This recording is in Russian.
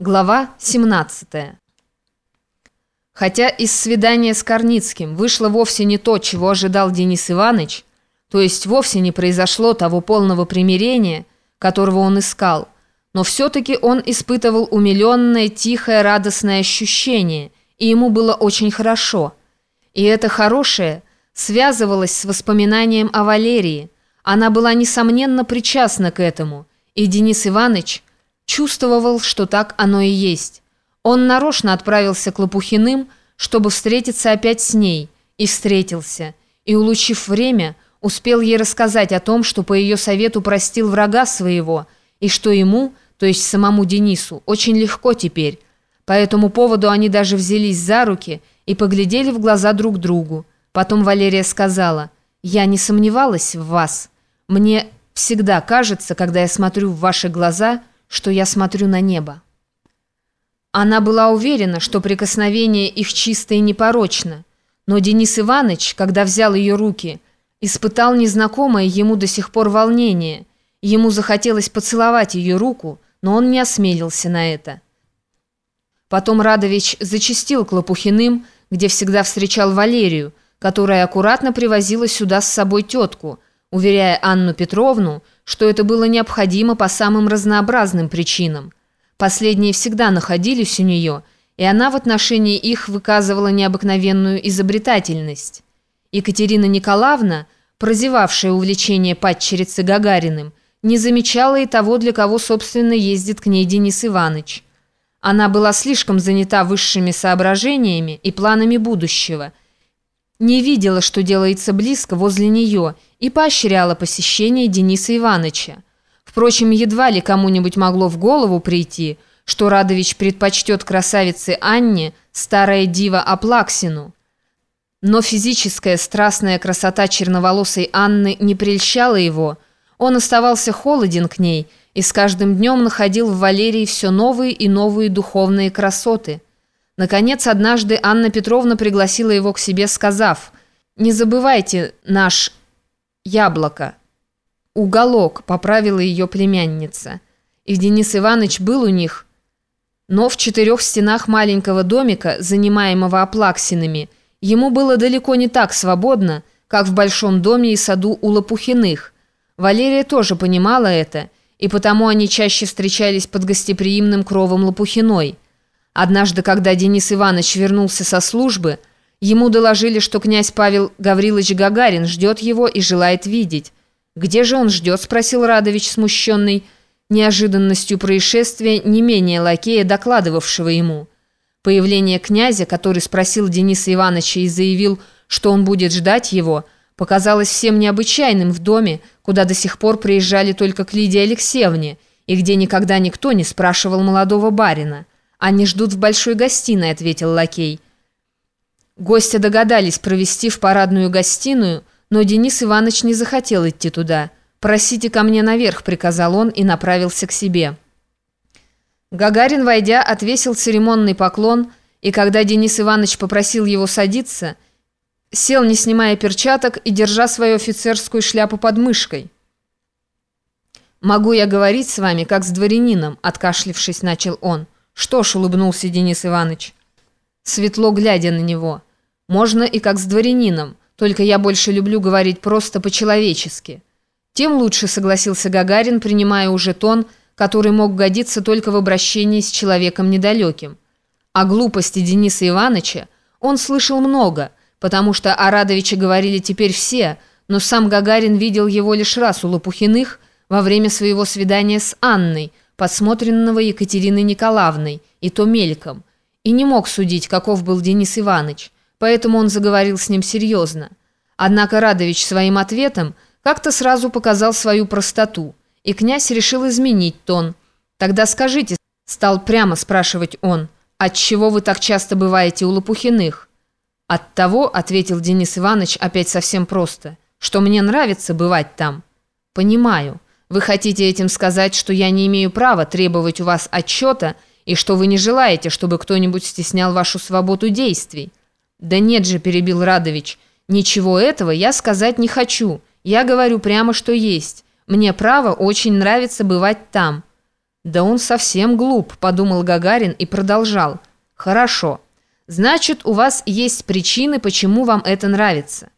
Глава 17 Хотя из свидания с Корницким вышло вовсе не то, чего ожидал Денис Иванович, то есть вовсе не произошло того полного примирения, которого он искал, но все-таки он испытывал умиленное, тихое, радостное ощущение, и ему было очень хорошо. И это хорошее связывалось с воспоминанием о Валерии. Она была, несомненно, причастна к этому, и Денис Иванович – Чувствовал, что так оно и есть. Он нарочно отправился к Лопухиным, чтобы встретиться опять с ней, и встретился. И, улучив время, успел ей рассказать о том, что по ее совету простил врага своего, и что ему, то есть самому Денису, очень легко теперь. По этому поводу они даже взялись за руки и поглядели в глаза друг другу. Потом Валерия сказала, «Я не сомневалась в вас. Мне всегда кажется, когда я смотрю в ваши глаза, что я смотрю на небо. Она была уверена, что прикосновение их чисто и непорочно, но Денис Иванович, когда взял ее руки, испытал незнакомое ему до сих пор волнение. Ему захотелось поцеловать ее руку, но он не осмелился на это. Потом Радович зачастил к Лопухиным, где всегда встречал Валерию, которая аккуратно привозила сюда с собой тетку, уверяя Анну Петровну, что это было необходимо по самым разнообразным причинам. Последние всегда находились у нее, и она в отношении их выказывала необыкновенную изобретательность. Екатерина Николаевна, прозевавшая увлечение падчерицы Гагариным, не замечала и того, для кого, собственно, ездит к ней Денис Иванович. Она была слишком занята высшими соображениями и планами будущего – не видела, что делается близко возле нее, и поощряла посещение Дениса Ивановича. Впрочем, едва ли кому-нибудь могло в голову прийти, что Радович предпочтет красавице Анне старая дива Аплаксину. Но физическая страстная красота черноволосой Анны не прельщала его. Он оставался холоден к ней и с каждым днем находил в Валерии все новые и новые духовные красоты – Наконец, однажды Анна Петровна пригласила его к себе, сказав, «Не забывайте наш яблоко». «Уголок», — поправила ее племянница. И Денис Иванович был у них, но в четырех стенах маленького домика, занимаемого оплаксинами, ему было далеко не так свободно, как в большом доме и саду у Лопухиных. Валерия тоже понимала это, и потому они чаще встречались под гостеприимным кровом Лопухиной – Однажды, когда Денис Иванович вернулся со службы, ему доложили, что князь Павел Гаврилович Гагарин ждет его и желает видеть. «Где же он ждет?» – спросил Радович, смущенный неожиданностью происшествия, не менее лакея, докладывавшего ему. Появление князя, который спросил Дениса Ивановича и заявил, что он будет ждать его, показалось всем необычайным в доме, куда до сих пор приезжали только к Лидии Алексеевне, и где никогда никто не спрашивал молодого барина. «Они ждут в большой гостиной», — ответил лакей. Гости догадались провести в парадную гостиную, но Денис Иванович не захотел идти туда. «Просите ко мне наверх», — приказал он и направился к себе. Гагарин, войдя, отвесил церемонный поклон, и когда Денис Иванович попросил его садиться, сел, не снимая перчаток и держа свою офицерскую шляпу под мышкой. «Могу я говорить с вами, как с дворянином?» — откашлившись, начал он. «Что ж», — улыбнулся Денис Иванович, светло глядя на него, «можно и как с дворянином, только я больше люблю говорить просто по-человечески». Тем лучше согласился Гагарин, принимая уже тон, который мог годиться только в обращении с человеком недалеким. О глупости Дениса Ивановича он слышал много, потому что о Радовиче говорили теперь все, но сам Гагарин видел его лишь раз у Лопухиных во время своего свидания с Анной – подсмотренного Екатериной Николаевной, и то мельком, и не мог судить, каков был Денис Иванович, поэтому он заговорил с ним серьезно. Однако Радович своим ответом как-то сразу показал свою простоту, и князь решил изменить тон. «Тогда скажите», — стал прямо спрашивать он, «отчего вы так часто бываете у Лопухиных?» «От того», — ответил Денис Иванович опять совсем просто, «что мне нравится бывать там». «Понимаю». Вы хотите этим сказать, что я не имею права требовать у вас отчета и что вы не желаете, чтобы кто-нибудь стеснял вашу свободу действий?» «Да нет же», – перебил Радович, – «ничего этого я сказать не хочу. Я говорю прямо, что есть. Мне право очень нравится бывать там». «Да он совсем глуп», — подумал Гагарин и продолжал. «Хорошо. Значит, у вас есть причины, почему вам это нравится.